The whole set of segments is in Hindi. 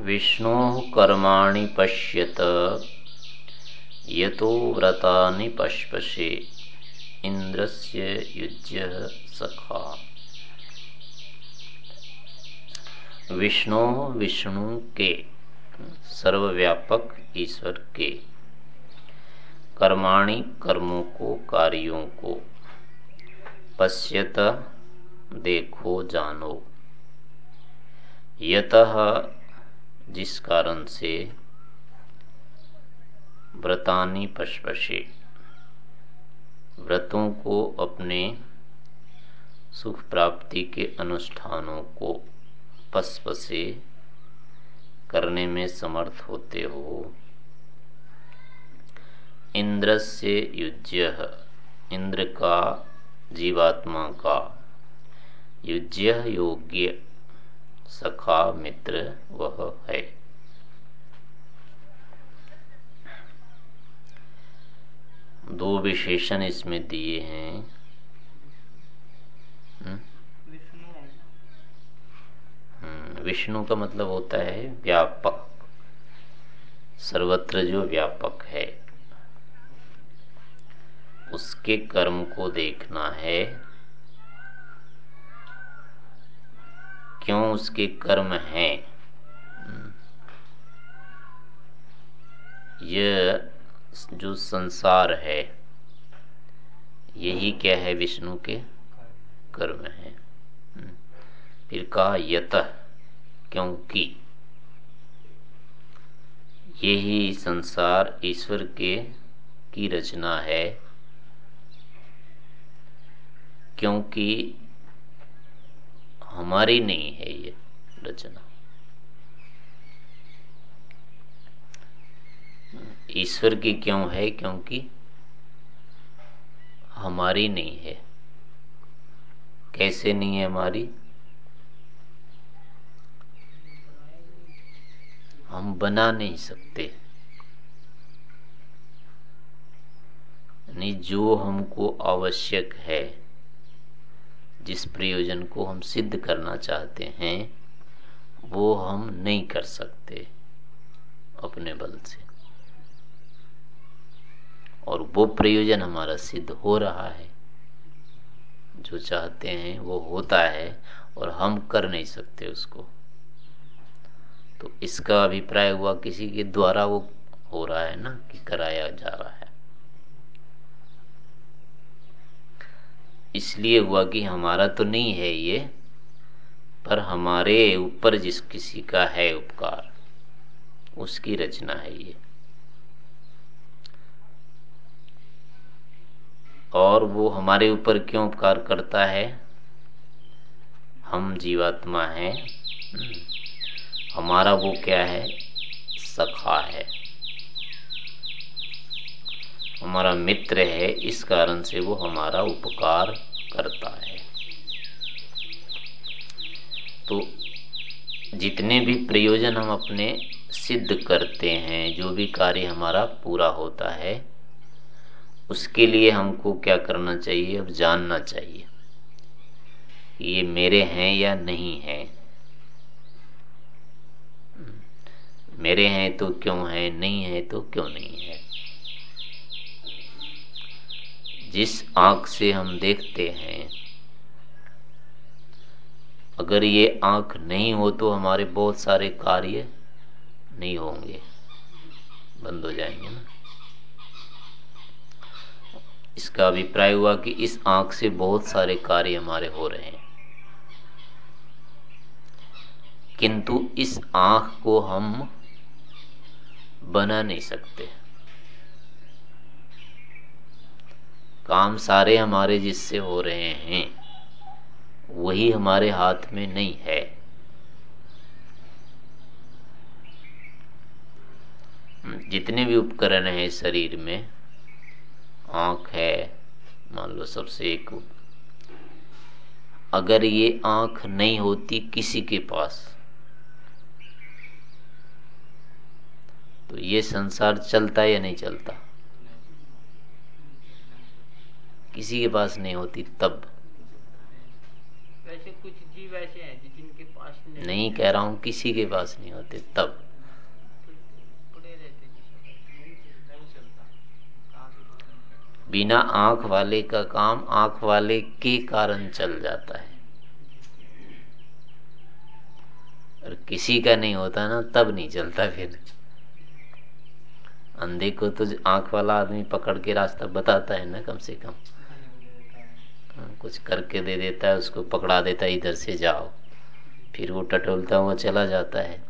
विष्णु कर्माणि पश्यत। यतो व्रतानि पश्पशे इंद्रस्य युज्य सखा। विष्णु विष्णु के, सर्वव्यापक ईश्वर के। कर्माणि कर्मों को, कार्यों को। पश्यत, देखो, जानो। यत जिस कारण से व्रतानी पशपशे व्रतों को अपने सुख प्राप्ति के अनुष्ठानों को पसपसे करने में समर्थ होते हो। इंद्र से युज्य, इंद्र का जीवात्मा का युज्य योग्य सखा मित्र वह है। दो विशेषण इसमें दिए हैं। हम्म? हम्म, विष्णु का मतलब होता है व्यापक। सर्वत्र जो व्यापक है उसके कर्म को देखना है। क्यों उसके कर्म हैं? हम्म, यह जो संसार है यही क्या है विष्णु के कर्म है? हम्म। फिर कहा यत क्योंकि। यही संसार ईश्वर के की रचना है। क्योंकि हमारी नहीं है ये रचना। ईश्वर की क्यों है? क्योंकि हमारी नहीं है। कैसे नहीं है हमारी? हम बना नहीं सकते। नहीं, जो हमको आवश्यक है। जिस प्रयोजन को हम सिद्ध करना चाहते हैं, वो हम नहीं कर सकते अपने बल से। और वो प्रयोजन हमारा सिद्ध हो रहा है। जो चाहते हैं, वो होता है और हम कर नहीं सकते उसको। तो इसका अभिप्राय हुआ किसी के द्वारा वो हो रहा है ना, कि कराया जा रहा है। इसलिए हुआ कि हमारा तो नहीं है ये, पर हमारे ऊपर जिस किसी का है उपकार, उसकी रचना है ये। और वो हमारे ऊपर क्यों उपकार करता है? हम जीवात्मा हैं। हमारा वो क्या है? सखा है। हमारा मित्र है, इस कारण से वो हमारा उपकार करता है। तो जितने भी प्रयोजन हम अपने सिद्ध करते हैं, जो भी कार्य हमारा पूरा होता है, उसके लिए हमको क्या करना चाहिए? अब जानना चाहिए ये मेरे हैं या नहीं है। मेरे हैं तो क्यों है, नहीं है तो क्यों नहीं है? जिस आँख से हम देखते हैं। अगर ये आँख नहीं हो तो हमारे बहुत सारे कार्य नहीं होंगे। बंद हो जाएँगे ना। इसका अभिप्राय हुआ कि इस आँख से बहुत सारे कार्य हमारे हो रहे हैं। किंतु इस आँख को हम बना नहीं सकते। काम सारे हमारे जिससे हो रहे हैं, वही हमारे हाथ में नहीं है। जितने भी उपकरण हैं शरीर में, आँख है, मान लो सबसे एक अगर ये आँख नहीं होती किसी के पास तो ये संसार चलता या नहीं चलता? किसी के पास नहीं होती तब। वैसे कुछ जीव ऐसे हैं जिनके पास नहीं। नहीं कह रहा हूँ किसी के पास नहीं होते तब। बिना आँख वाले का काम आँख वाले के कारण चल जाता है। और किसी का नहीं होता ना तब नहीं चलता फिर। अंधे को तो आँख वाला आदमी पकड़ के रास्ता बताता है ना कम से कम। कुछ करके दे देता है, उसको पकड़ा देता है, इधर से जाओ। फिर वो टटोलता हुआ चला जाता है।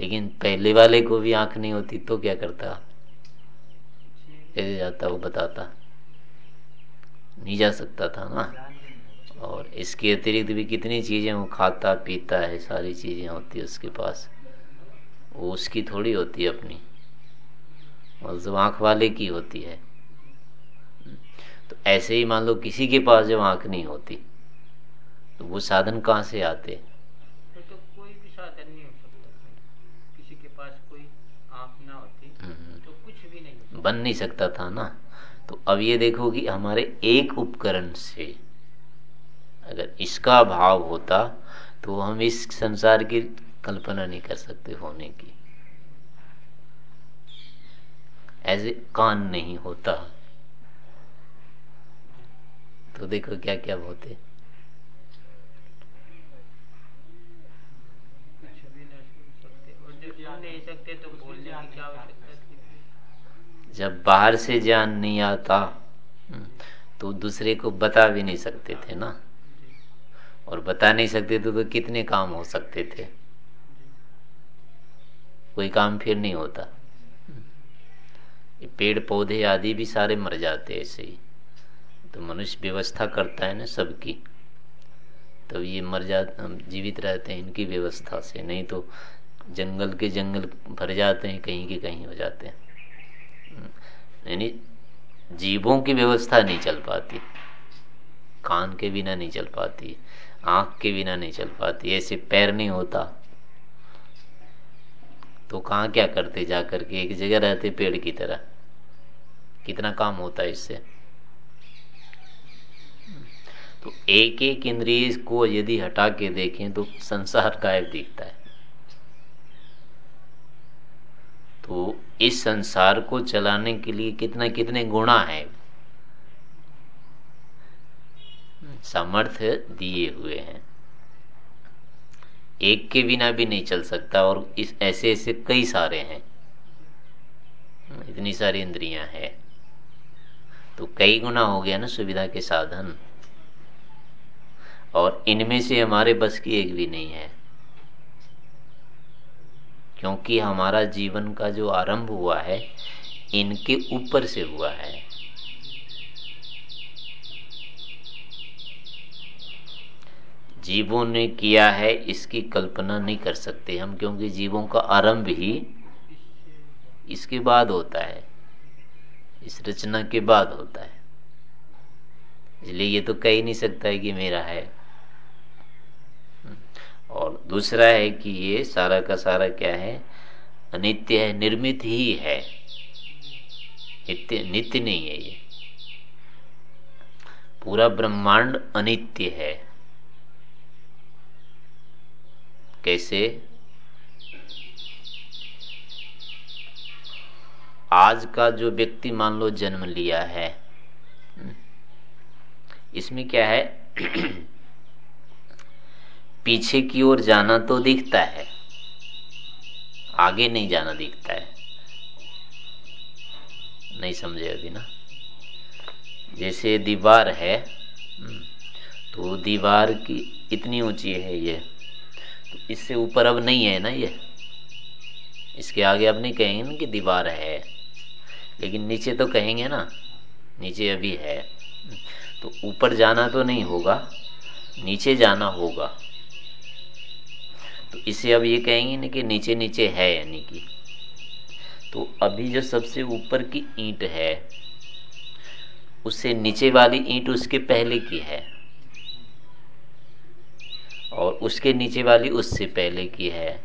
लेकिन पहले वाले को भी आँख नहीं होती तो क्या करता? कैसे जाता, वो बताता। नहीं जा सकता था ना? और इसके अतिरिक्त भी कितनी चीज़ें, वो खाता, पीता है, सारी चीज़ें होती है उसके पास। वो उसकी थोड़ी होती है अपनी। और जो आँख वाले की होती है। तो ऐसे ही मान लो किसी के पास जब आँख नहीं होती तो वो साधन कहाँ से आते? तो, तो कोई भी साधन नहीं हो सकता किसी के पास कोई आँख ना होती हम्म। तो कुछ भी नहीं बन नहीं सकता था ना? तो अब ये देखो कि हमारे एक उपकरण से अगर इसका भाव होता तो हम इस संसार की कल्पना नहीं कर सकते होने की। ऐसे कान नहीं होता। तो देखो क्या क्या होते जब बाहर से ज्ञान नहीं आता हम्म, तो दूसरे को बता भी नहीं सकते थे ना। और बता नहीं सकते थे तो कितने काम हो सकते थे। कोई काम फिर नहीं होता। पेड़ पौधे आदि भी सारे मर जाते ऐसे ही। तो मनुष्य व्यवस्था करता है ना सबकी। तब ये मर जा जीवित रहते हैं इनकी व्यवस्था से, नहीं तो जंगल के जंगल भर जाते हैं, कहीं के कहीं हो जाते हैं। यानी जीवों की व्यवस्था नहीं चल पाती, कान के बिना नहीं चल पाती, आँख के बिना नहीं चल पाती, ऐसे पैर नहीं होता। तो कहाँ क्या करते जा करके एक जगह रहते पेड़ की तरह। कितना काम होता है इससे? तो एक एक इंद्रिय को यदि हटा के देखें तो संसार गायब दिखता है। तो इस संसार को चलाने के लिए कितना कितने गुणा है? सामर्थ्य दिए हुए हैं। एक के बिना भी नहीं चल सकता और इस ऐसे ऐसे कई सारे हैं। इतनी सारी इंद्रियाँ हैं। तो कई गुना हो गया ना सुविधा के साधन। और इनमें से हमारे बस की एक भी नहीं है। क्योंकि हमारा जीवन का जो आरंभ हुआ है, इनके ऊपर से हुआ है। जीवों ने किया है, इसकी कल्पना नहीं कर सकते हम, क्योंकि जीवों का आरंभ ही इसके बाद होता है। इस रचना के बाद होता है। इसलिए ये तो कह ही नहीं सकता है कि मेरा है। और दूसरा है कि ये सारा का सारा क्या है? अनित्य है, निर्मित ही है। नित्य नित्य नहीं है ये। पूरा ब्रह्मांड अनित्य है। कैसे? आज का जो व्यक्ति मान लो जन्म लिया है इसमें क्या है? पीछे की ओर जाना तो दिखता है, आगे नहीं जाना दिखता है। नहीं समझे अभी ना? जैसे दीवार है तो दीवार की इतनी ऊँची है ये तो इससे ऊपर अब नहीं है ना ये? इसके आगे अब नहीं कहेंगे ना कि दीवार है, लेकिन नीचे तो कहेंगे ना, नीचे अभी है। तो ऊपर जाना तो नहीं होगा, नीचे जाना होगा। तो इसे अब ये कहेंगे ना कि नीचे नीचे है यानी कि। तो अभी जो सबसे ऊपर की ईंट है, उससे नीचे वाली ईंट उसके पहले की है। और उसके नीचे वाली उससे पहले की है।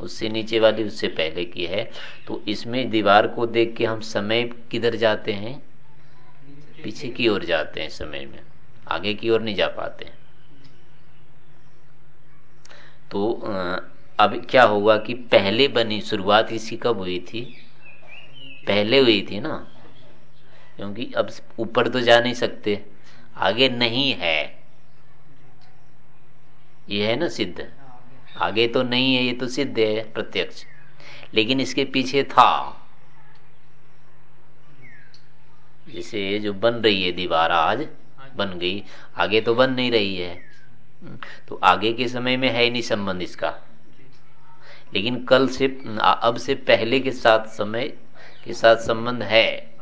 उससे नीचे वाली उससे पहले की है। तो इसमें दीवार को देख के हम समय किधर जाते हैं? पीछे की ओर जाते हैं समय में। आगे की ओर नहीं जा पाते। तो अब क्या होगा कि पहले बनी, शुरुआत इसी कब हुई थी? पहले हुई थी ना? क्योंकि अब ऊपर तो जा नहीं सकते। आगे नहीं है। ये है ना सिद्ध? आगे तो नहीं है, ये तो सिद्ध है, प्रत्यक्ष। लेकिन इसके पीछे था। जैसे जो बन रही है दीवार आज, बन गई। आगे तो बन नहीं रही है। तो आगे के समय में है नहीं संबंध इसका। लेकिन कल से, अब से पहले के साथ समय, के साथ संबंध है।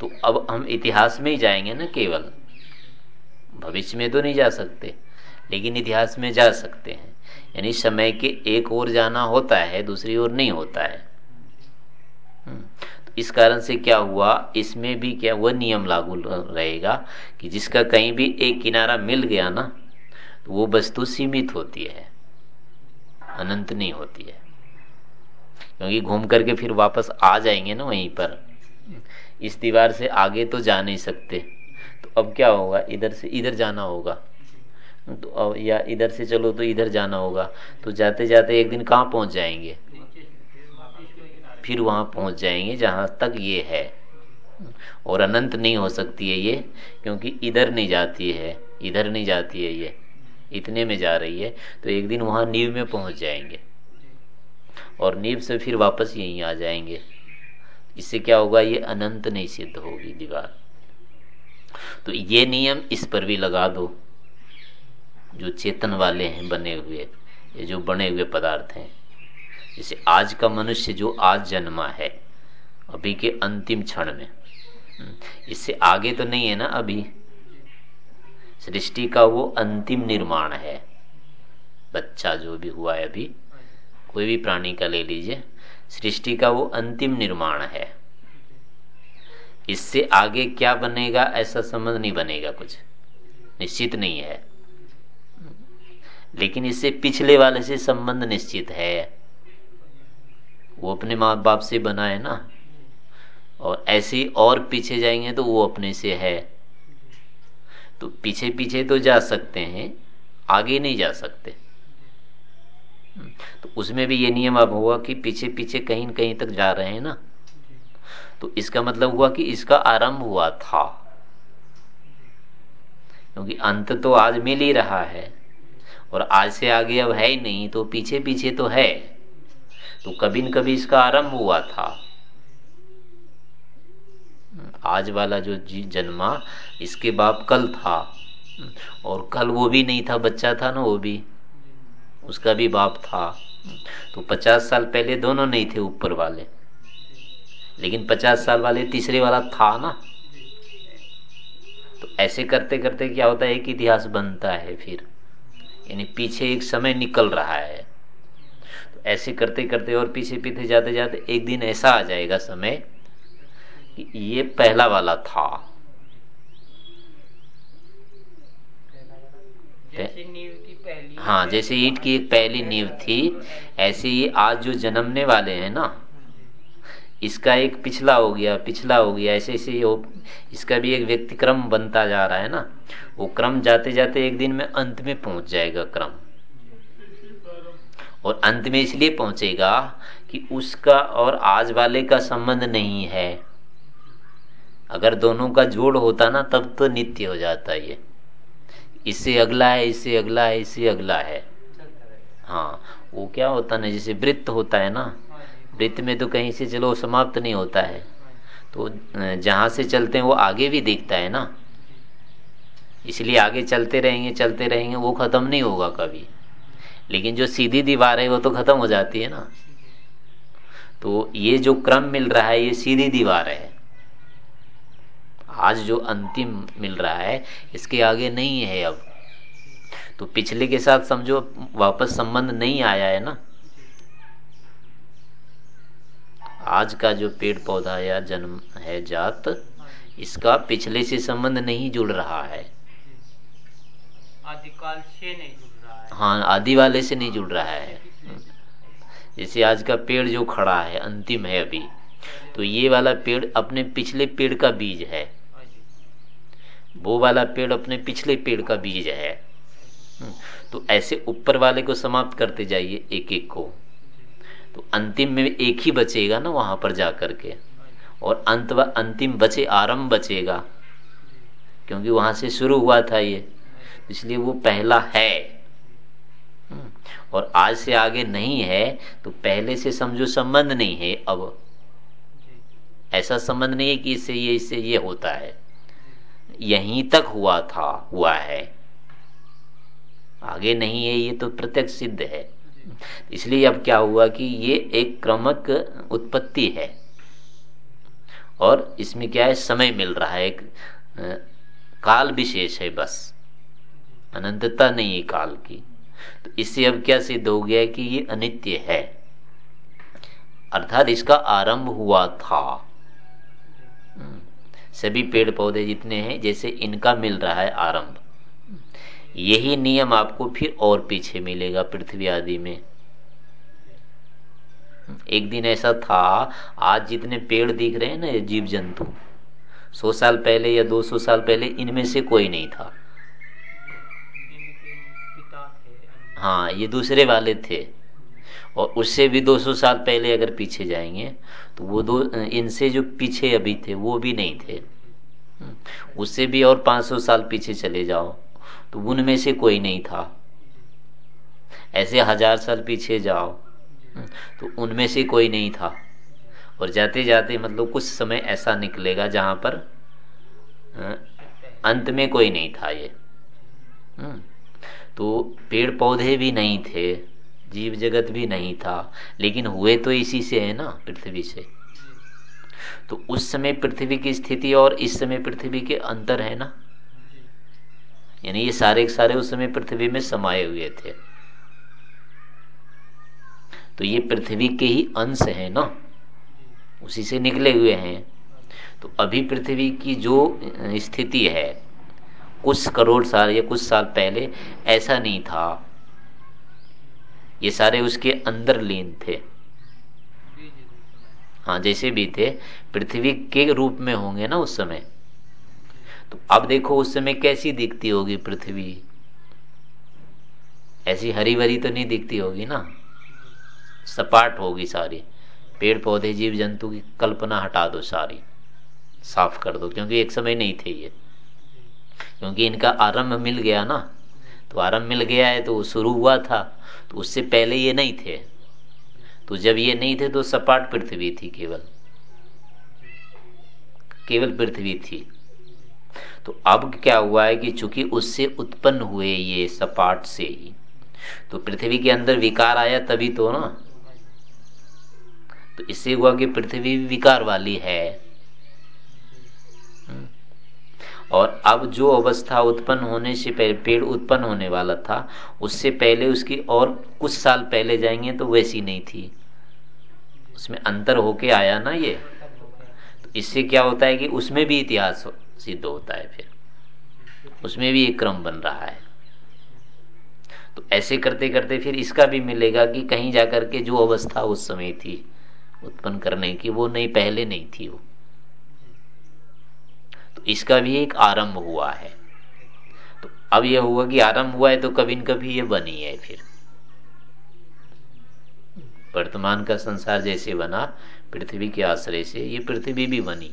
तो अब हम इतिहास में ही जाएँगे ना केवल। भविष्य में तो नहीं जा सकते, लेकिन इतिहास में जा सकते हैं। यानी समय के एक ओर जाना होता है, दूसरी ओर नहीं होता है। इस कारण से क्या हुआ, इसमें भी क्या वह नियम लागू रहेगा कि जिसका कहीं भी एक किनारा मिल गया ना तो वो वस्तु सीमित होती है, अनंत नहीं होती है। क्योंकि घूम करके फिर वापस आ जाएँगे ना वहीं पर। इस दीवार से आगे तो जा नहीं सकते। तो अब क्या होगा, इधर से इधर जाना होगा। तो या इधर से चलो तो इधर जाना होगा। तो जाते जाते एक दिन कहाँ पहुँच जाएँगे? फिर वहाँ पहुँच जाएँगे जहाँ तक ये है। और अनंत नहीं हो सकती है ये, क्योंकि इधर नहीं जाती है, इधर नहीं जाती है ये। इतने में जा रही है तो एक दिन वहाँ नींव में पहुँच जाएँगे। और नींव से फिर वापस यहीं आ जाएँगे। इससे क्या होगा, ये अनंत नहीं सिद्ध होगी दीवार। तो ये नियम इस पर भी लगा दो, जो चेतन वाले हैं बने हुए, ये जो बने हुए पदार्थ हैं। जैसे आज का मनुष्य जो आज जन्मा है अभी के अंतिम क्षण में। हम्म, इससे आगे तो नहीं है ना अभी? सृष्टि का वो अंतिम निर्माण है। बच्चा जो भी हुआ है अभी कोई भी प्राणी का ले लीजिए सृष्टि का वो अंतिम निर्माण है। इससे आगे क्या बनेगा ऐसा समझ नहीं बनेगा कुछ। निश्चित नहीं है। लेकिन इससे पिछले वाले से संबंध निश्चित है। वो अपने माँ बाप से बना है ना। और ऐसे और पीछे जाएँगे तो वो अपने से है। तो पीछे पीछे तो जा सकते हैं, आगे नहीं जा सकते। तो उसमें भी ये नियम अब हुआ कि पीछे पीछे कहीं कहीं तक जा रहे हैं ना। तो इसका मतलब हुआ कि इसका आरंभ हुआ था। क्योंकि अंत तो आज मिल ही रहा है। और आज से आगे अब है ही नहीं तो पीछे पीछे तो है। तो कभी न कभी इसका आरंभ हुआ था। आज वाला जो जी जन्मा, इसके बाप कल था। और कल वो भी नहीं था, बच्चा था ना वो भी। उसका भी बाप था। तो पचास साल पहले दोनों नहीं थे ऊपर वाले। लेकिन पचास साल वाले तीसरे वाला था ना। तो ऐसे करते करते क्या होता है, एक इतिहास बनता है फिर। यानी पीछे एक समय निकल रहा है। ऐसे करते करते और पीछे पीछे जाते जाते एक दिन ऐसा आ जाएगा समय कि ये पहला वाला था। हाँ जैसे ईट की एक पहली नींव थी ऐसे ही आज जो जन्मने वाले हैं ना इसका एक पिछला हो गया पिछला हो गया ऐसे ऐसे हो इसका भी एक व्यक्ति क्रम बनता जा रहा है ना। वो क्रम जाते जाते एक दिन में अंत में पहुँच जाएगा क्रम। और अंत में इसलिए पहुंचेगा कि उसका और आज वाले का संबंध नहीं है। अगर दोनों का जोड़ होता ना, तब तो नित्य हो जाता ये। इससे अगला है, इससे अगला है, इससे अगला है। हाँ वो क्या होता ना, जैसे वृत्त होता है ना, वृत्त में तो कहीं से चलो, समाप्त नहीं होता है। तो जहाँ से चलते हैं, वो आगे भी दिखता है ना। इसलिए आगे चलते रहेंगे चलते रहेंगे, वो खत्म नहीं होगा कभी। लेकिन जो सीधी दीवार है, वो तो खत्म हो जाती है ना। तो ये जो क्रम मिल रहा है, ये सीधी दीवार है। आज जो अंतिम मिल रहा है, इसके आगे नहीं है अब। तो पिछले के साथ समझो, वापस संबंध नहीं आया है ना। आज का जो पेड़ पौधा या जन्म है जात, इसका पिछले से संबंध नहीं जुड़ रहा है। आदिकाल से नहीं जुड़ है। आदि वाले से नहीं जुड़ रहा है। जैसे आज का पेड़ जो खड़ा है, अंतिम है अभी तो ये वाला पेड़ अपने पिछले पेड़ का बीज है। वो वाला पेड़ अपने पिछले पेड़ का बीज है। तो ऐसे ऊपर वाले को समाप्त करते जाइए एक एक को। तो अंतिम में एक ही बचेगा ना वहाँ पर जाकर के। और अंत अंतिम बचे, आरंभ बचेगा। क्योंकि वहाँ से शुरू हुआ था ये। इसलिए वो पहला है। और आज से आगे नहीं है तो पहले से समझो संबंध नहीं है अब। ऐसा संबंध नहीं है कि इससे ये इससे ये होता है। यहीं तक हुआ था हुआ है। आगे नहीं है ये तो प्रत्यक्ष सिद्ध है। इसलिए अब क्या हुआ कि ये एक क्रमक उत्पत्ति है। और इसमें क्या है समय मिल रहा है एक काल विशेष है बस। अनंतता नहीं है काल की। तो इससे अब क्या सिद्ध हो गया कि ये अनित्य है। अर्थात इसका आरंभ हुआ था। हम्म। सभी पेड़ पौधे जितने हैं, जैसे इनका मिल रहा है आरंभ। यही नियम आपको फिर और पीछे मिलेगा पृथ्वी आदि में। एक दिन ऐसा था, आज जितने पेड़ दिख रहे हैं ना जीव जंतु सौ साल पहले या दो सौ साल पहले इनमें से कोई नहीं था। हाँ ये दूसरे वाले थे। और उससे भी 200 साल पहले अगर पीछे जाएँगे तो वो दो इनसे जो पीछे अभी थे वो भी नहीं थे। उससे भी और 500 साल पीछे चले जाओ तो उनमें से कोई नहीं था। ऐसे हज़ार साल पीछे जाओ तो उनमें से कोई नहीं था। और जाते जाते मतलब कुछ समय ऐसा निकलेगा जहाँ पर अंत में कोई नहीं था ये। हम्म, तो पेड़ पौधे भी नहीं थे जीव जगत भी नहीं था, लेकिन हुए तो इसी से है ना, पृथ्वी से। तो उस समय पृथ्वी की स्थिति और इस समय पृथ्वी के अंतर है ना? यानी ये सारे के सारे उस समय पृथ्वी में समाये हुए थे। तो ये पृथ्वी के ही अंश है ना? उसी से निकले हुए हैं। तो अभी पृथ्वी की जो स्थिति है कुछ करोड़ साल या कुछ साल पहले ऐसा नहीं था। ये सारे उसके अंदर लीन थे। हाँ जैसे भी थे, पृथ्वी के रूप में होंगे ना उस समय। तो अब देखो उस समय कैसी दिखती होगी पृथ्वी। ऐसी हरी भरी तो नहीं दिखती होगी ना। सपाट होगी सारी। पेड़ पौधे जीव जंतु की कल्पना हटा दो सारी। साफ़ कर दो, क्योंकि एक समय नहीं थे ये। क्योंकि इनका आरंभ मिल गया ना। तो आरंभ मिल गया है तो शुरू हुआ था। तो उससे पहले ये नहीं थे। तो जब ये नहीं थे तो सपाट पृथ्वी थी केवल। केवल पृथ्वी थी। तो अब क्या हुआ है कि चूँकि उससे उत्पन्न हुए ये सपाट से ही तो पृथ्वी के अंदर विकार आया तभी तो ना। तो इससे हुआ कि पृथ्वी विकार वाली है। और अब जो अवस्था उत्पन्न होने से पहले, पेड़ उत्पन्न होने वाला था, उससे पहले उसकी और कुछ साल पहले जाएँगे तो वैसी नहीं थी। उसमें अंतर होके आया ना ये। तो इससे क्या होता है कि उसमें भी इतिहास सिद्ध होता है फिर। उसमें भी एक क्रम बन रहा है। तो ऐसे करते करते फिर इसका भी मिलेगा कि कहीं जाकर के जो अवस्था उस समय थी उत्पन्न करने की, वो नहीं, पहले नहीं थी वो। इसका भी एक आरंभ हुआ है। तो अब यह हुआ कि आरंभ हुआ है तो कभी न कभी ये बनी है फिर। वर्तमान का संसार जैसे बना, पृथ्वी के आश्रय से ये पृथ्वी भी बनी।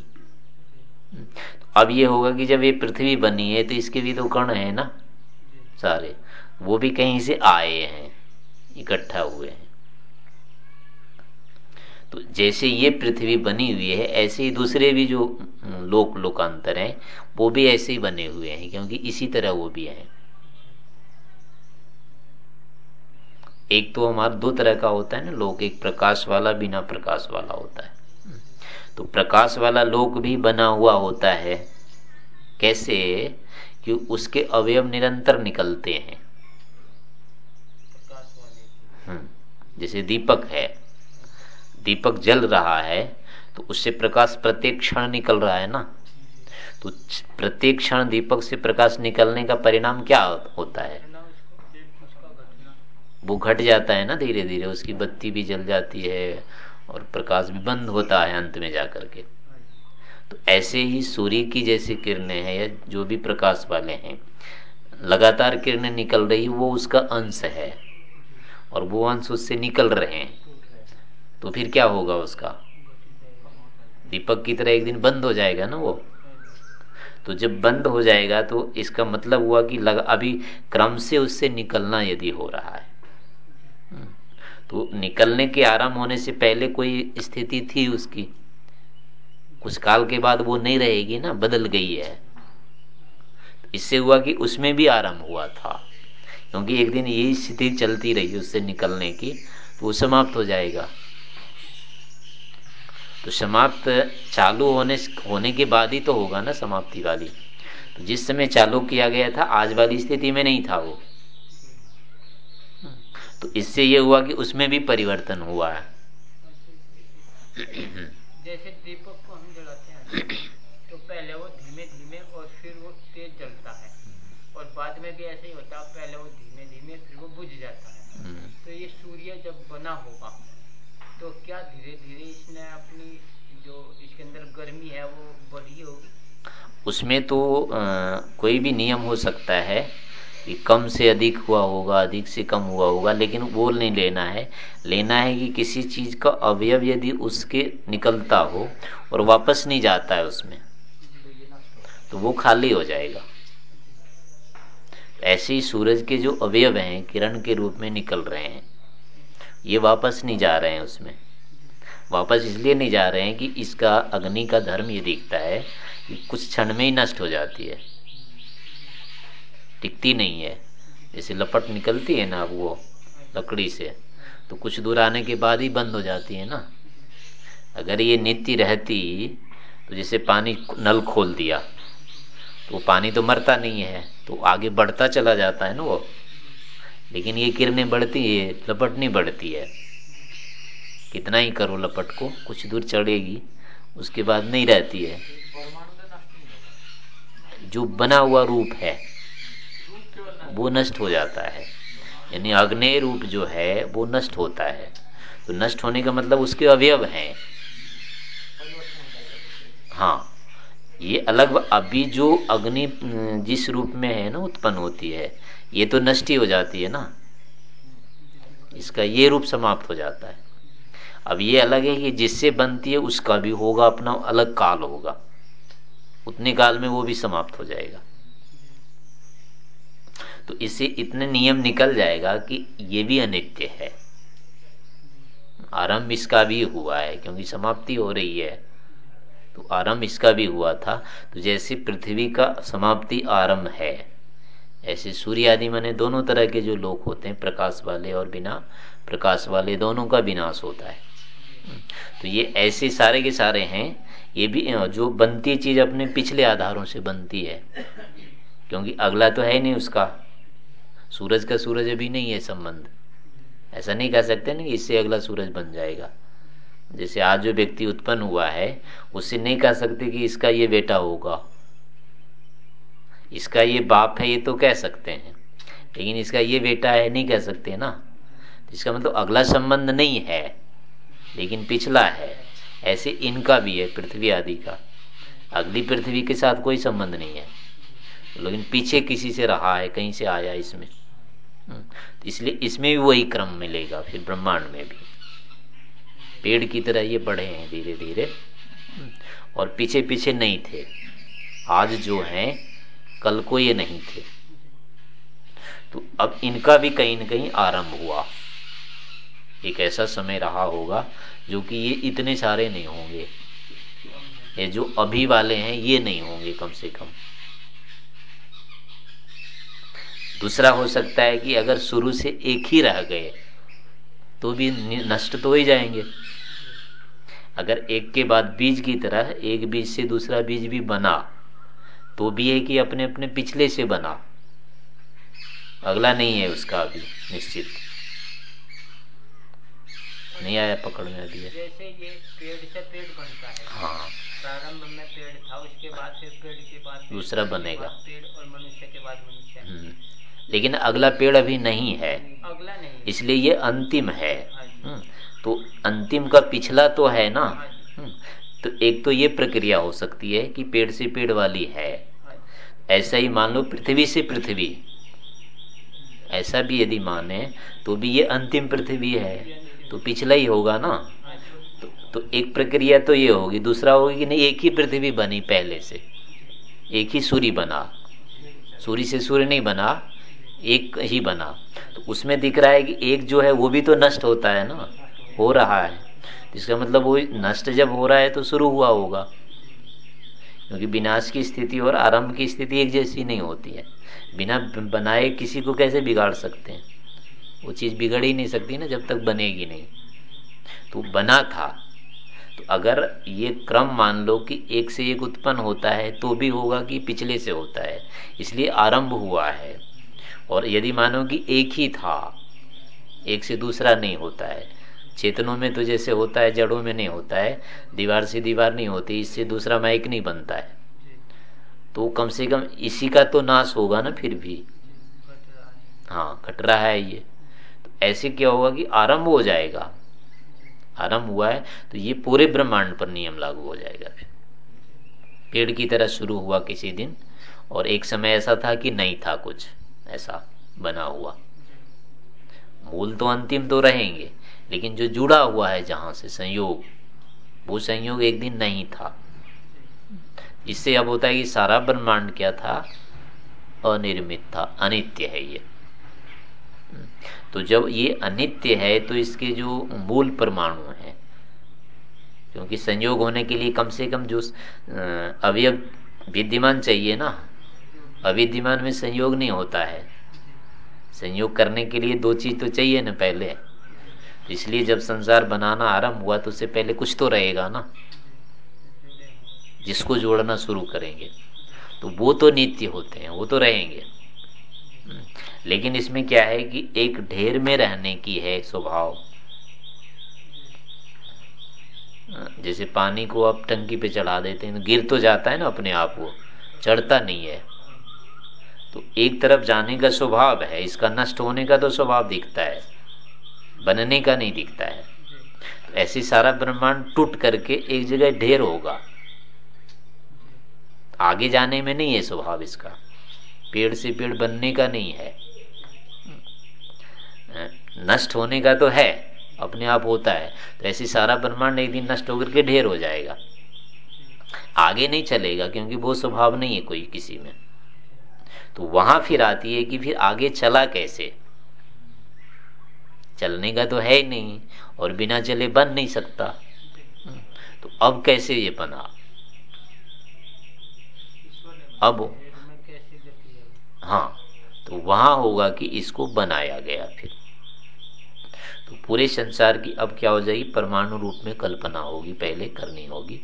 अब ये होगा कि जब ये पृथ्वी बनी है तो इसके भी तो कण है ना सारे। वो भी कहीं से आए हैं, इकट्ठा हुए हैं। तो जैसे ये पृथ्वी बनी हुई है ऐसे ही दूसरे भी जो लोक लोकांतर हैं वो भी ऐसे ही बने हुए हैं क्योंकि इसी तरह वो भी हैं। एक तो हमारा दो तरह का होता है ना लोक एक प्रकाश वाला बिना प्रकाश वाला होता है। तो प्रकाश वाला लोक भी बना हुआ होता है। कैसे? कि उसके अवयव निरंतर निकलते हैं। हम्म, जैसे दीपक है। दीपक जल रहा है तो उससे प्रकाश प्रत्येक क्षण निकल रहा है ना? तो प्रत्येक क्षण दीपक से प्रकाश निकलने का परिणाम क्या होता है? वो घट जाता है ना धीरे धीरे उसकी बत्ती भी जल जाती है और प्रकाश भी बंद होता है अंत में जाकर के। तो ऐसे ही सूर्य की जैसी किरणें हैं या जो भी प्रकाश वाले हैं, लगातार किरणें निकल रही, वो उसका अंश है और वो अंश उससे निकल रहे हैं। तो फिर क्या होगा उसका? दीपक की तरह एक दिन बंद हो जाएगा ना वो? तो जब बंद हो जाएगा तो इसका मतलब हुआ कि लग अभी क्रम से उससे निकलना यदि हो रहा है। हम्म, तो निकलने के आराम होने से पहले कोई स्थिति थी उसकी? कुछ काल के बाद वो नहीं रहेगी ना बदल गई है। इससे हुआ कि उसमें भी आराम हुआ था। क्योंकि एक दिन यही स्थिति चलती रही उससे निकलने की तो वो समाप्त हो जाएगा। तो समाप्त चालू होने होने के बाद ही तो होगा ना समाप्ति वाली। तो जिस समय चालू किया गया था आज वाली स्थिति में नहीं था वो। तो इससे ये हुआ कि उसमें भी परिवर्तन हुआ। है जैसे दीपक को हम जलाते हैं तो पहले वो धीमे धीमे और फिर वो तेज जलता है। और बाद में भी ऐसे ही होता है पहले वो धीमे धीमे फिर वो बुझ जाता है। हम्म। तो ये सूर्य जब बना होगा तो क्या धीरे धीरे इसने अपनी जो इसके अंदर गर्मी है वो बढ़ी होगी? उसमें तो आ, कोई भी नियम हो सकता है कि कम से अधिक हुआ होगा अधिक से कम हुआ होगा लेकिन वो नहीं लेना है। लेना है कि किसी चीज़ का अवयव यदि उसके निकलता हो और वापस नहीं जाता है उसमें तो वो खाली हो जाएगा। ऐसे ही सूरज के जो अवयव हैं किरण के रूप में निकल रहे हैं। ये वापस नहीं जा रहे हैं उसमें। वापस इसलिए नहीं जा रहे हैं कि इसका अग्नि का धर्म ये दिखता है कि कुछ क्षण में ही नष्ट हो जाती है। टिकती नहीं है। जैसे लपट निकलती है ना वो लकड़ी से तो कुछ दूर आने के बाद ही बंद हो जाती है ना। अगर ये नित्य रहती तो जैसे पानी नल खोल दिया तो पानी तो मरता नहीं है तो आगे बढ़ता चला जाता है ना वो। लेकिन ये किरणें बढ़ती है लपट नहीं बढ़ती है। कितना ही करो लपट को, कुछ दूर चढ़ेगी, उसके बाद नहीं रहती है। जो बना हुआ रूप है, वो नष्ट हो जाता है। यानी अग्नि रूप जो है, वो नष्ट होता है। तो नष्ट होने का मतलब उसके अवयव हैं। हाँ ये अलग, अभी जो अग्नि, जिस रूप में है ना, उत्पन्न होती है ये तो नष्ट ही हो जाती है ना। इसका ये रूप समाप्त हो जाता है। अब ये अलग है कि जिससे बनती है, उसका भी होगा अपना अलग काल होगा। उतने काल में वो भी समाप्त हो जाएगा। तो इससे इतने नियम निकल जाएगा कि ये भी अनित्य है। आरंभ इसका भी हुआ है, क्योंकि समाप्ति हो रही है। तो आरंभ इसका भी हुआ था। तो जैसे पृथ्वी का समाप्ति आरंभ है ऐसे सूर्य आदि माने दोनों तरह के जो लोग होते हैं, प्रकाश वाले और बिना, प्रकाश वाले दोनों का विनाश होता है। तो ये ऐसे सारे के सारे हैं, ये भी, जो बनती चीज़ अपने पिछले आधारों से बनती है, क्योंकि अगला तो है नहीं उसका। सूरज का सूरज अभी नहीं है संबंध। ऐसा नहीं कह सकते ना कि इससे अगला सूरज बन जाएगा। जैसे आज जो व्यक्ति उत्पन्न हुआ है, उससे नहीं कह सकते कि इसका ये बेटा होगा। इसका ये बाप है ये तो कह सकते हैं। लेकिन इसका ये बेटा है नहीं कह सकते ना। इसका मतलब अगला संबंध नहीं है लेकिन पिछला है। ऐसे इनका भी है पृथ्वी आदि का। अगली पृथ्वी के साथ कोई संबंध नहीं है। लेकिन पीछे किसी से रहा है कहीं से आया इसमें। हम्म, इसलिए इसमें भी वही क्रम मिलेगा फिर ब्रह्मांड में भी। पेड़ की तरह ये बढ़े हैं धीरे धीरे हम्म, और पीछे पीछे नहीं थे। आज जो हैं कल को ये नहीं थे। तो अब इनका भी कहीं ना कहीं आरंभ हुआ। एक ऐसा समय रहा होगा जो कि ये इतने सारे नहीं होंगे। ये जो अभी वाले हैं, ये नहीं होंगे कम से कम। दूसरा हो सकता है कि अगर शुरू से एक ही रह गए तो भी नष्ट तो ही जाएँगे। अगर एक के बाद बीज की तरह, एक बीज से दूसरा बीज भी बना तो भी है कि अपने अपने पिछले से बना। अगला नहीं है उसका अभी निश्चित। नहीं आया पकड़ में अभी जैसे ये पेड़ से पेड़ बनता है। हाँ। प्रारंभ में पेड़ था उसके बाद पेड़ के बाद दूसरा बनेगा। पेड़ और मनुष्य के बाद मनुष्य। हम्म। लेकिन अगला पेड़ अभी नहीं है। अगला नहीं इसलिए ये अंतिम है। हाँ हम्म। तो अंतिम का पिछला तो है ना। हाँ हम्म। तो एक तो ये प्रक्रिया हो सकती है कि पेड़ से पेड़ वाली है। ऐसा ही मान लो पृथ्वी से पृथ्वी। ऐसा भी यदि माने तो भी ये अंतिम पृथ्वी है। तो पिछला ही होगा ना? तो, तो एक प्रक्रिया तो ये होगी दूसरा होगी कि नहीं एक ही पृथ्वी बनी पहले से। एक ही सूर्य बना। सूर्य से सूर्य नहीं बना एक ही बना। तो उसमें दिख रहा है कि एक जो है वो भी तो नष्ट होता है ना? हो रहा है। इसका मतलब वो नष्ट जब हो रहा है तो शुरू हुआ होगा। क्योंकि विनाश की स्थिति और आरंभ की स्थिति एक जैसी नहीं होती है। बिना बनाए किसी को कैसे बिगाड़ सकते हैं? वो चीज़ बिगड़ ही नहीं सकती ना, जब तक बनेगी नहीं। तो बना था। तो अगर ये क्रम मान लो कि एक से एक उत्पन्न होता है तो भी होगा कि पिछले से होता है। इसलिए आरंभ हुआ है। और यदि मानो कि एक ही था, एक से दूसरा नहीं होता है चेतनों में तो जैसे होता है, जड़ों में नहीं होता है। दीवार से दीवार नहीं होती, इससे दूसरा माइक नहीं बनता है। तो कम से कम इसी का तो नाश होगा ना फिर भी। हाँ घट रहा है ये। तो ऐसे क्या होगा कि आरंभ हो जाएगा। आरंभ हुआ है तो ये पूरे ब्रह्मांड पर नियम लागू हो जाएगा पेड़ की तरह शुरू हुआ किसी दिन, और एक समय ऐसा था कि नहीं था कुछ ऐसा बना हुआ। मूल तो अंतिम तो रहेंगे। लेकिन जो जुड़ा हुआ है जहाँ से संयोग, वो संयोग एक दिन नहीं था। इससे अब होता है कि सारा ब्रह्मांड क्या था? अनिर्मित था, अनित्य है ये। तो जब ये अनित्य है तो इसके जो मूल परमाणु हैं, क्योंकि संयोग होने के लिए कम से कम जो अवयव विद्यमान चाहिए ना। अविद्यमान में संयोग नहीं होता है। संयोग करने के लिए दो चीज़ तो चाहिए ना पहले। इसलिए जब संसार बनाना आरंभ हुआ तो उससे पहले कुछ तो रहेगा ना। जिसको जोड़ना शुरू करेंगे। तो वो तो नित्य होते हैं, वो तो रहेंगे। लेकिन इसमें क्या है कि एक ढेर में रहने की है स्वभाव। जैसे पानी को आप टंकी पे चढ़ा देते हैं तो गिर तो जाता है ना अपने आप वो, चढ़ता नहीं है। तो एक तरफ़ जाने का स्वभाव है, इसका नष्ट होने का तो स्वभाव दिखता है। बनने का नहीं दिखता है। तो ऐसे सारा ब्रह्मांड टूट करके एक जगह ढेर होगा। आगे जाने में नहीं है स्वभाव इसका। पेड़ से पेड़ बनने का नहीं है। नष्ट होने का तो है, अपने आप होता है। तो ऐसे सारा ब्रह्मांड एक दिन नष्ट होकर के ढेर हो जाएगा। आगे नहीं चलेगा, क्योंकि वो स्वभाव नहीं है कोई किसी में। तो वहाँ फिर आती है कि फिर आगे चला कैसे? चलने का तो है ही नहीं, और बिना चले बन नहीं सकता। तो अब कैसे ये बना? अब हाँ तो वहाँ होगा कि इसको बनाया गया फिर। तो पूरे संसार की अब क्या हो जाएगी? परमाणु रूप में कल्पना होगी, पहले करनी होगी।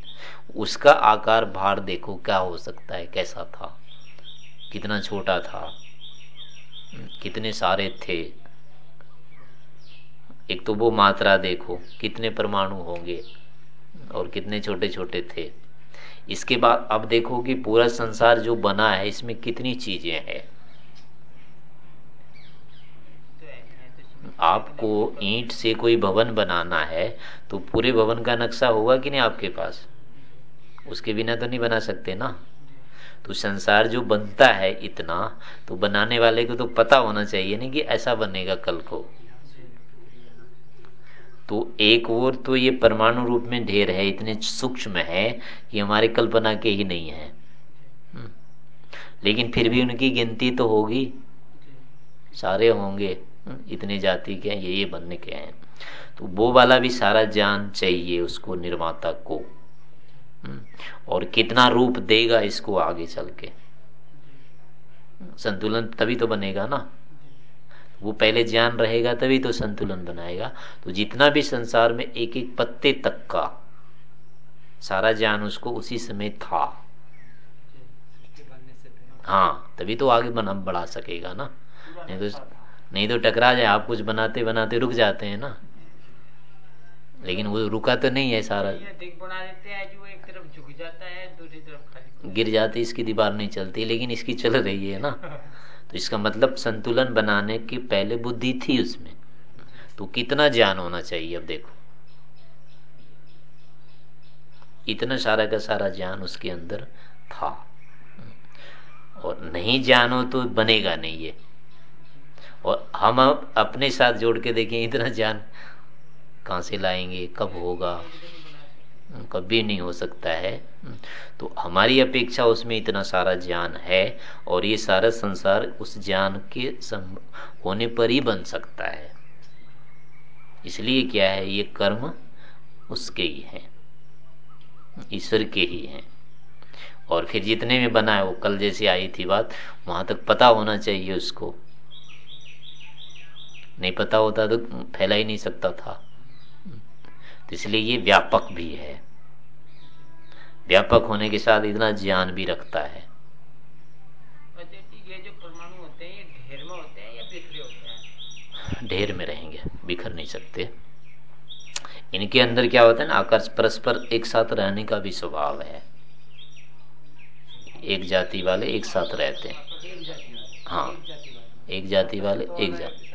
उसका आकार, भार देखो क्या हो सकता है, कैसा था? कितना छोटा था? कितने सारे थे? एक तो वो मात्रा देखो, कितने परमाणु होंगे और कितने छोटे छोटे थे। इसके बाद अब देखो कि पूरा संसार जो बना है, इसमें कितनी चीज़ें हैं। आपको ईंट से कोई भवन बनाना है तो पूरे भवन का नक्शा होगा कि नहीं आपके पास? उसके बिना तो नहीं बना सकते ना। तो संसार जो बनता है इतना तो बनाने वाले को तो पता होना चाहिए नहीं कि ऐसा बनेगा कल को। तो एक और तो ये परमाणु रूप में ढेर है, इतने सूक्ष्म है कि हमारी कल्पना के ही नहीं है। हम्म। लेकिन फिर भी उनकी गिनती तो होगी। सारे होंगे। हम्म। इतने जाति के हैं, ये ये बनने के हैं। तो वो वाला भी सारा ज्ञान चाहिए उसको, निर्माता को। हम्म। और कितना रूप देगा इसको आगे चल के। संतुलन तभी तो बनेगा ना। वो पहले ज्ञान रहेगा तभी तो संतुलन बनाएगा। तो जितना भी संसार में एक एक पत्ते तक का सारा ज्ञान उसको उसी समय था। हाँ तभी तो आगे बना बढ़ा सकेगा ना। नहीं तो नहीं तो टकरा जाए आप कुछ बनाते बनाते रुक जाते हैं ना। लेकिन वो रुका तो नहीं है सारा। बना देते हैं जो एक तरफ़ झुक जाता है दूसरी तरफ़ गिर जाती इसकी दीवार नहीं चलती लेकिन इसकी चल रही है ना। तो इसका मतलब संतुलन बनाने की पहले बुद्धि थी उसमें। तो कितना ज्ञान होना चाहिए अब देखो। इतना सारा का सारा ज्ञान उसके अंदर था। और नहीं ज्ञान हो तो बनेगा नहीं ये। और हम अपने साथ जोड़ के देखें इतना ज्ञान कहाँ से लाएँगे, कब होगा? कभी नहीं हो सकता है। तो हमारी अपेक्षा उसमें इतना सारा ज्ञान है और ये सारा संसार उस ज्ञान के होने पर ही बन सकता है। इसलिए क्या है, ये कर्म उसके ही हैं, ईश्वर के ही हैं। और फिर जितने में बना है, वो कल जैसे आई थी बात, वहाँ तक पता होना चाहिए उसको। नहीं पता होता तो फैला ही नहीं सकता था। तो इसलिए ये व्यापक भी है। व्यापक होने के साथ इतना ज्ञान भी रखता है। हैं हैं हैं? ढेर में रहेंगे बिखर नहीं सकते। इनके अंदर क्या होता है ना आकर्ष परस्पर एक साथ रहने का भी स्वभाव है। एक जाति वाले एक साथ रहते हैं। हाँ एक जाति वाले एक जाति।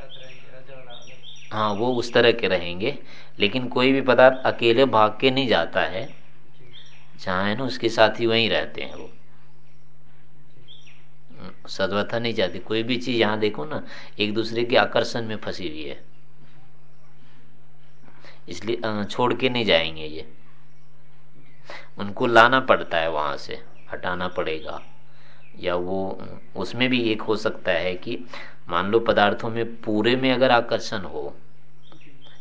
हाँ वो उस तरह के रहेंगे। लेकिन कोई भी पदार्थ अकेले भाग के नहीं जाता है। जहाँ है ना, उसके साथी वहीं रहते हैं वो। सदवथा नहीं जाती। कोई भी चीज़ यहाँ देखो ना, एक दूसरे के आकर्षण में फंसी हुई है। इसलिए छोड़ के नहीं जाएँगे ये। उनको लाना पड़ता है वहाँ से, हटाना पड़ेगा। या वो, उसमें भी एक हो सकता है कि मान लो पदार्थों में पूरे में अगर आकर्षण हो,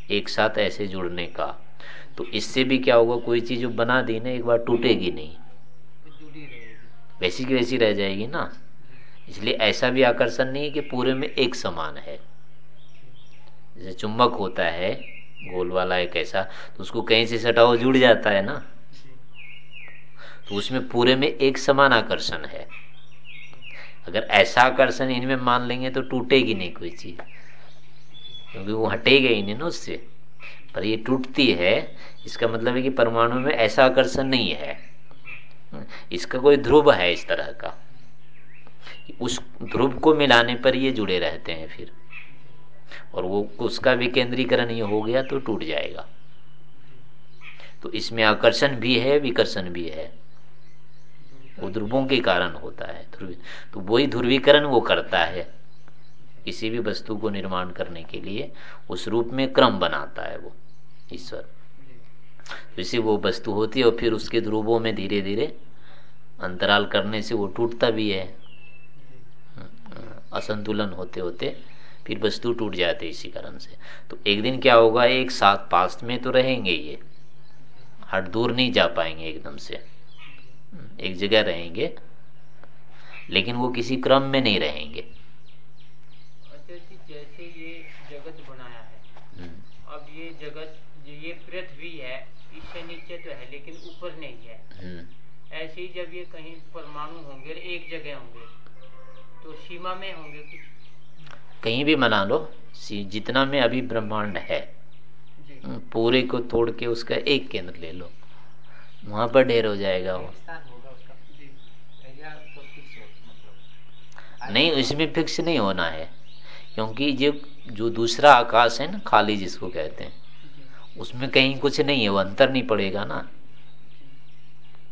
एक साथ ऐसे जुड़ने का तो इससे भी क्या होगा, कोई चीज़ जो बना दी ना, एक बार टूटेगी नहीं। वैसी की वैसी रह जाएगी ना। इसलिए ऐसा भी आकर्षण नहीं है कि पूरे में एक समान है। जैसे चुंबक होता है, गोल वाला एक ऐसा तो उसको कहीं से सटाओ जुड़ जाता है ना। तो उसमें पूरे में एक समान आकर्षण है। अगर ऐसा आकर्षण इनमें मान लेंगे तो टूटेगी नहीं कोई चीज़। क्योंकि वो हटेगा ही नहीं ना उससे। पर ये टूटती है, इसका मतलब है कि परमाणु में ऐसा आकर्षण नहीं है। इसका कोई ध्रुव है इस तरह का। उस ध्रुव को मिलाने पर ये जुड़े रहते हैं फिर। और वो उसका विकेंद्रीकरण ये हो गया तो टूट जाएगा। तो इसमें आकर्षण भी है, विकर्षण भी है। वो ध्रुवों के कारण होता है, ध्रुवी तो वही ध्रुवीकरण वो करता है। किसी भी वस्तु को निर्माण करने के लिए उस रूप में क्रम बनाता है वो, ईश्वर। जैसे वो वस्तु होती है और फिर उसके ध्रुवों में धीरे धीरे अंतराल करने से वो टूटता भी है। असंतुलन होते होते फिर वस्तु टूट जाते इसी कारण से। तो एक दिन क्या होगा, एक साथ पास में तो रहेंगे ये। हट दूर नहीं जा पाएँगे एकदम से। एक जगह रहेंगे लेकिन वो किसी क्रम में नहीं रहेंगे। जैसे ये जगत बनाया है हम्म। अब ये जगत ये पृथ्वी है इससे नीचे तो है लेकिन ऊपर नहीं है। हम्म। ऐसे ही जब ये कहीं परमाणु होंगे एक जगह होंगे तो सीमा में होंगे कुछ। कहीं भी मना लो जितना में अभी ब्रह्मांड है पूरे को तोड़ के उसका एक केंद्र ले लो। वहाँ पर ढेर हो जाएगा वो। नहीं इसमें फिक्स नहीं होना है क्योंकि जो जो दूसरा आकाश है ना खाली जिसको कहते हैं उसमें कहीं कुछ नहीं है वो अंतर नहीं पड़ेगा ना।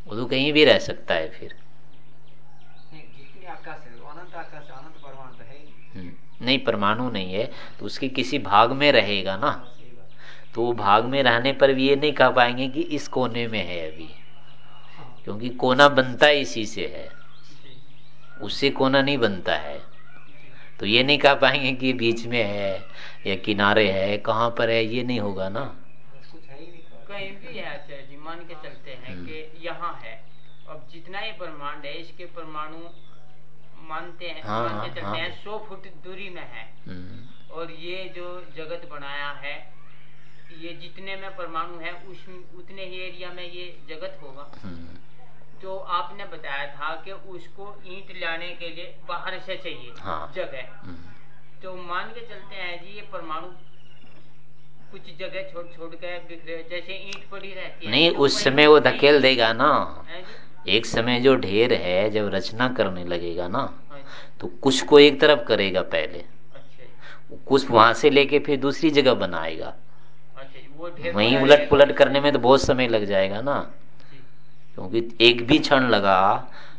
वो तो कहीं भी रह सकता है फिर। है परमाणु तो है हम्म। नहीं परमाणु नहीं है तो उसके किसी भाग में रहेगा ना। तो भाग में रहने पर भी ये नहीं कह पाएँगे कि इस कोने में है अभी। क्योंकि कोना बनता इसी से है। उससे कोना नहीं बनता है। तो ये नहीं कह पाएँगे कि बीच में है या किनारे है कहाँ पर है ये नहीं होगा ना। कहीं भी है आचार्य जी मान के चलते हैं हम्म। कि यहाँ है। अब जितना ही ब्रह्मांड है इसके परमाणु मानते हैं हाँ, मान के चलते हाँ, हैं सौ फुट दूरी में है। हम्म। और ये जो जगत बनाया है ये जितने में परमाणु है उस उतने ही एरिया में ये जगत होगा। हम्म। तो आपने बताया था कि उसको ईंट लाने के लिए बाहर से चाहिए हाँ, जगह। हम्म। तो मान के चलते हैं जी ये परमाणु कुछ जगह छोड़ छोड़ के बिखरे जैसे ईंट पड़ी रहती है। नहीं तो उस समय वो धकेल देगा ना। एक समय जो ढेर है जब रचना करने लगेगा ना हाँ तो कुछ को एक तरफ़ करेगा पहले। अच्छा। कुछ वहाँ से लेके फिर दूसरी जगह बनाएगा। वहीं उलट पुलट करने में तो बहुत समय लग जाएगा ना। क्योंकि एक भी क्षण लगा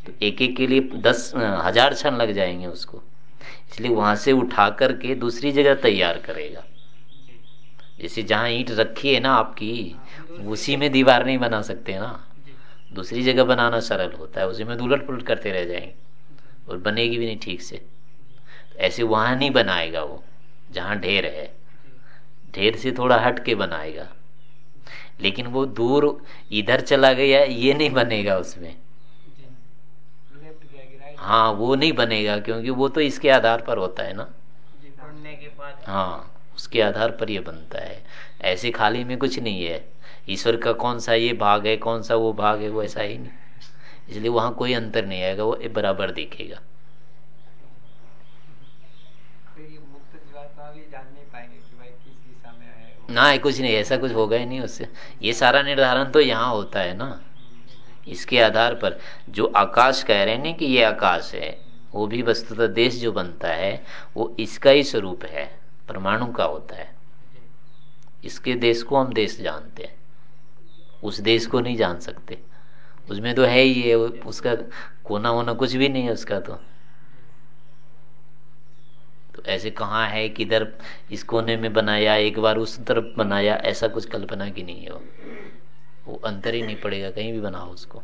तो एक एक के लिए दस हज़ार क्षण लग जाएँगे उसको। इसलिए वहाँ से उठा करके दूसरी जगह तैयार करेगा। जैसे जहाँ ईंट रखी है ना आपकी उसी में दीवार नहीं बना सकते ना। दूसरी जगह बनाना सरल होता है उसी में उलट पुलट करते रह जाएँगे। और बनेगी भी नहीं ठीक से। तो ऐसे वहाँ नहीं बनाएगा वो जहाँ ढेर है। ढेर से थोड़ा हट के बनाएगा। लेकिन वो दूर इधर चला गया, ये नहीं बनेगा उसमें। हाँ वो नहीं बनेगा, क्योंकि वो तो इसके आधार पर होता है ना। हाँ उसके आधार पर ये बनता है। ऐसे खाली में कुछ नहीं है। ईश्वर का कौन सा ये भाग है, कौन सा वो भाग है, वो ऐसा ही नहीं। इसलिए वहाँ कोई अंतर नहीं आएगा, वो बराबर दिखेगा। ना कुछ नहीं, ऐसा कुछ होगा ही नहीं उससे। ये सारा निर्धारण तो यहाँ होता है ना। इसके आधार पर जो आकाश कह रहे हैं कि ये आकाश है, वो भी वस्तुतः देश जो बनता है, वो इसका ही स्वरूप है, परमाणु का होता है। इसके देश को हम देश जानते हैं। उस देश को नहीं जान सकते। उसमें तो है ही है उसका कोना वोना कुछ भी नहीं है उसका तो। ऐसे कहाँ है किधर इस कोने में बनाया, एक बार उस तरफ़ बनाया, ऐसा कुछ कल्पना की नहीं है वो। वो अंतर ही नहीं पड़ेगा, कहीं भी बनाओ उसको।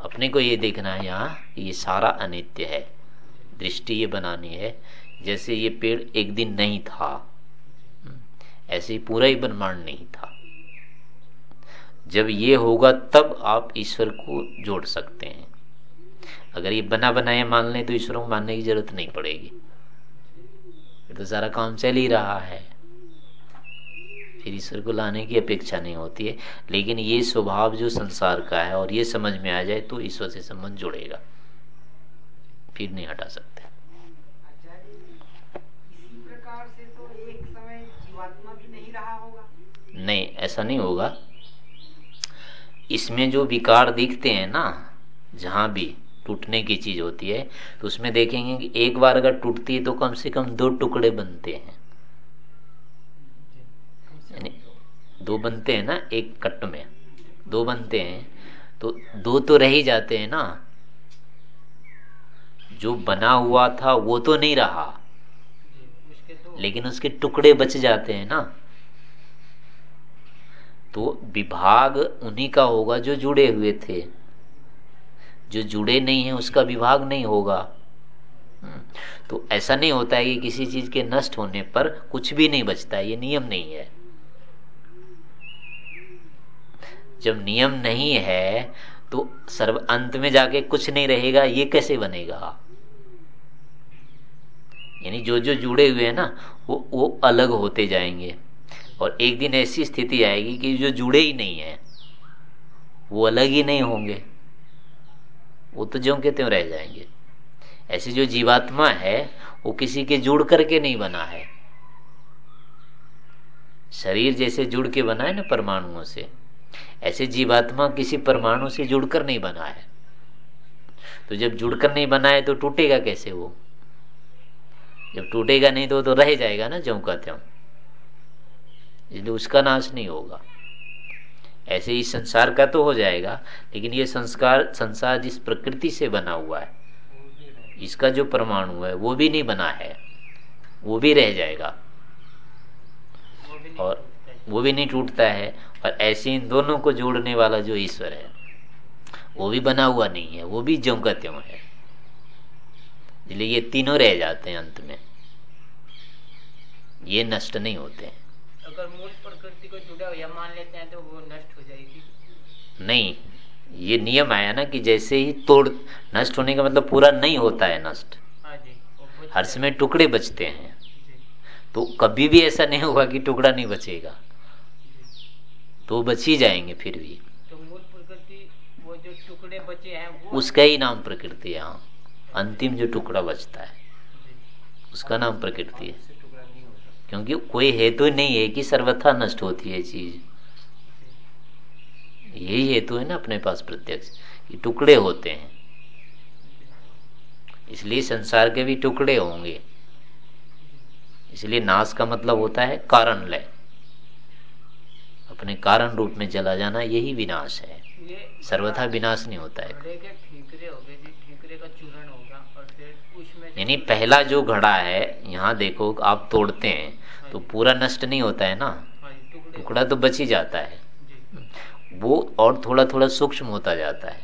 अपने को ये देखना है यहाँ, ये सारा अनित्य है। दृष्टि ये बनानी है। जैसे ये पेड़ एक दिन नहीं था, ऐसे ही पूरा ही ब्रह्मांड नहीं था। जब ये होगा, तब आप ईश्वर को जोड़ सकते हैं। अगर ये बना बनाया मान लें तो ईश्वर को मानने की ज़रूरत नहीं पड़ेगी। फिर तो सारा काम चल ही रहा है। फिर ईश्वर को लाने की अपेक्षा नहीं होती है। लेकिन ये स्वभाव जो संसार का है और ये समझ में आ जाए तो ईश्वर से संबंध जुड़ेगा। फिर नहीं हटा सकते। नहीं, ऐसा नहीं होगा। इसमें जो विकार दिखते हैं ना, जहाँ भी टूटने की चीज़ होती है तो उसमें देखेंगे कि एक बार अगर टूटती है तो कम से कम दो टुकड़े बनते हैं। यानी दो बनते हैं ना, एक कट में। दो बनते हैं तो दो तो रह ही जाते हैं ना। जो बना हुआ था, वो तो नहीं रहा। लेकिन उसके टुकड़े बच जाते हैं ना। तो विभाग उन्हीं का होगा जो जुड़े हुए थे। जो जुड़े नहीं है उसका विभाग नहीं होगा। हम्म, तो ऐसा नहीं होता है कि किसी चीज़ के नष्ट होने पर कुछ भी नहीं बचता ये नियम नहीं है। जब नियम नहीं है तो सर्व अंत में जाके कुछ नहीं रहेगा ये कैसे बनेगा? यानी जो जो जुड़े हुए हैं ना वो वो अलग होते जाएँगे। और एक दिन ऐसी स्थिति आएगी कि जो जुड़े ही नहीं है वो अलग ही नहीं होंगे। वो तो ज्यो के त्यों रह जाएँगे। ऐसे जो जीवात्मा है, वो किसी के जुड़ करके नहीं बना है। शरीर जैसे जुड़ के बना है ना परमाणुओं से, ऐसे जीवात्मा किसी परमाणु से जुड़कर नहीं बना है। तो जब जुड़कर नहीं बना है तो टूटेगा कैसे वो? जब टूटेगा नहीं तो तो रह जाएगा ना ज्यो का त्यों। इसलिए उसका नाश नहीं होगा। ऐसे ही संसार का तो हो जाएगा, लेकिन ये संस्कार, संसार जिस प्रकृति से बना हुआ है, इसका जो परमाणु है, वो भी नहीं बना है, वो भी रह जाएगा। और वो भी नहीं टूटता है, और ऐसे इन दोनों को जोड़ने वाला जो ईश्वर है, वो भी बना हुआ नहीं है, वो भी ज्यो का त्यों है। इसलिए ये तीनों रह जाते हैं अंत में। ये नष्ट नहीं होते। हैं अगर मूल प्रकृति को जुड़ा हुआ मान लेते हैं तो वो नष्ट हो जाएगी। नहीं ये नियम आया ना कि जैसे ही तोड़ नष्ट होने का मतलब पूरा नहीं होता है नष्ट। हाँ हर समय टुकड़े बचते हैं। तो कभी भी ऐसा नहीं होगा कि टुकड़ा नहीं बचेगा। तो बच ही जाएँगे फिर भी। तो मूल प्रकृति वो जो टुकड़े बचे हैं वो उसका ही नाम प्रकृति है हाँ। अंतिम जो टुकड़ा बचता है उसका नाम प्रकृति है। क्योंकि कोई हेतु नहीं है कि सर्वथा नष्ट होती है चीज़। यही हेतु है ना अपने पास प्रत्यक्ष कि टुकड़े होते हैं। इसलिए संसार के भी टुकड़े होंगे। इसलिए नाश का मतलब होता है कारण लय। अपने कारण रूप में चला जाना यही विनाश है। सर्वथा विनाश नहीं होता है ठीकरे हो गए ठीकरे का चूरण होगा यानी पहला जो घड़ा है, यहाँ देखो आप तोड़ते हैं तो पूरा नष्ट नहीं होता है ना? टुकड़ा तो बच ही जाता है। वो और थोड़ा थोड़ा सूक्ष्म होता जाता है।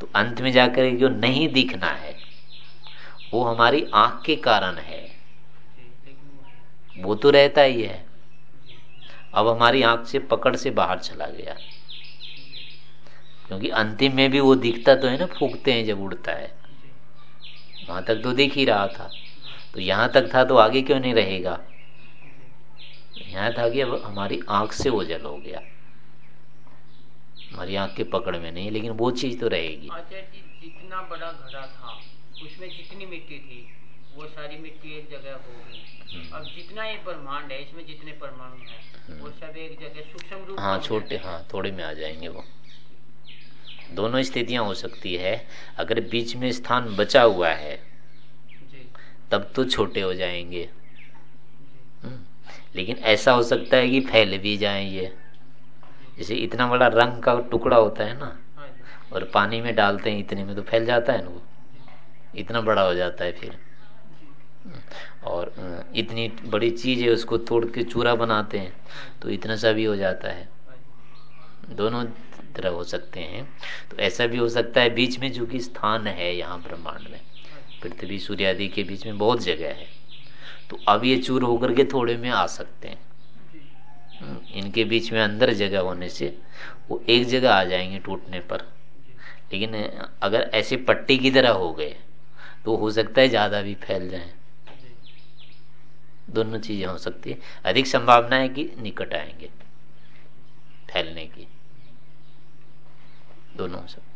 तो अंत में जाकर जो नहीं दिखना है, वो हमारी आँख के कारण है। वो तो रहता ही है। अब हमारी आँख से पकड़ से बाहर चला गया। क्योंकि अंतिम में भी वो दिखता तो है ना, फूकते हैं जब उड़ता है। वहाँ तक तो देख ही रहा था। तो यहाँ तक था तो आगे क्यों नहीं रहेगा? यहाँ था कि अब हमारी आँख से ओझल हो गया। हमारी आँख के पकड़ में नहीं लेकिन वो चीज़ तो रहेगी। जितना बड़ा घड़ा था उसमें जितनी मिट्टी थी वो सारी मिट्टी एक जगह हो गई। हम्म। अब जितना ये ब्रह्मांड है इसमें जितने परमाणु है वो हम्म। सब एक जगह सूक्ष्म रूप हाँ छोटे हाँ थोड़े में आ जाएँगे वो। दोनों स्थितियाँ हो सकती है। अगर बीच में स्थान बचा हुआ है तब तो छोटे हो जाएँगे। हम्म। लेकिन ऐसा हो सकता है कि फैल भी जाए ये। जैसे इतना बड़ा रंग का टुकड़ा होता है ना हाँ और पानी में डालते हैं इतने में तो फैल जाता है ना वो। इतना बड़ा हो जाता है फिर। और इतनी बड़ी चीज़ है उसको तोड़ के चूरा बनाते हैं तो इतना सा भी हो जाता है। दोनों तरह हो सकते हैं। तो ऐसा भी हो सकता है बीच में जो कि स्थान है यहाँ ब्रह्मांड में। पृथ्वी सूर्य आदि के बीच में बहुत जगह है। तो अब ये चूर होकर के थोड़े में आ सकते हैं। हम्म, इनके बीच में अंदर जगह होने से वो एक जगह आ जाएँगे टूटने पर। लेकिन अगर ऐसे पट्टी की तरह हो गए तो हो सकता है ज़्यादा भी फैल जाए। दोनों चीज़ें हो सकती है। अधिक संभावना है कि निकट आएँगे फैलने की। दोनों है